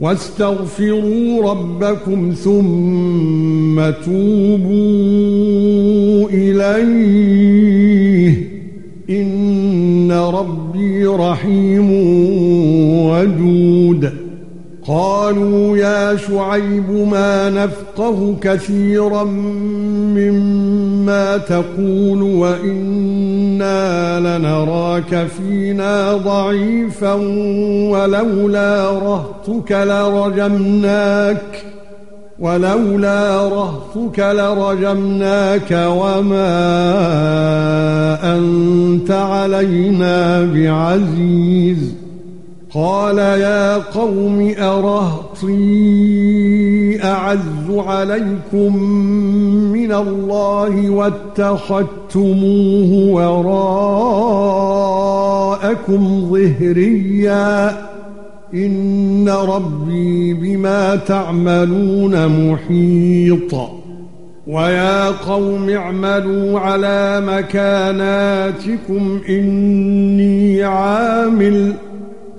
واستغفروا ربكم ثم توبوا إليه. إن ربي رحيم ودود قالوا يا شعيب ما نفقه كثيرا مما تقول وإنا لنراك فينا ضعيفا ولولا رهتك لرجمناك ولولا رهتك لرجمناك وما أنت علينا بعزيز. قال يا قوم أرهطي أعز عليكم من الله واتخذتموه وراءكم ظهريا. إن ربي بما تعملون محيط. ويا قوم اعملوا على مكاناتكم إني عامل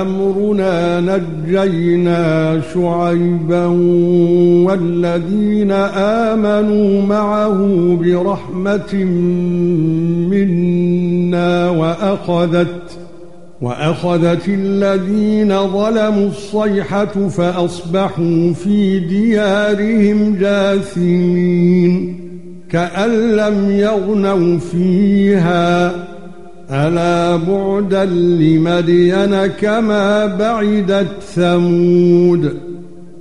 أمرنا نجينا شعيبا والذين آمنوا معه برحمة منا وأخذت وأخذت الذين ظلموا الصيحة فأصبحوا في ديارهم جاثمين كأن لم يغنوا فيها ألا بعدا لمدين كما بعدت ثمود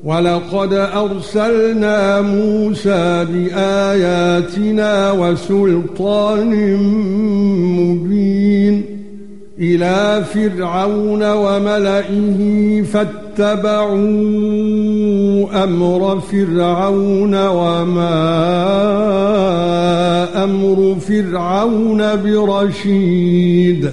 ولقد أرسلنا موسى بآياتنا وسلطان مبين إلى فرعون وملئه فاتبعوا أمر فرعون وما أمر فرعون برشيد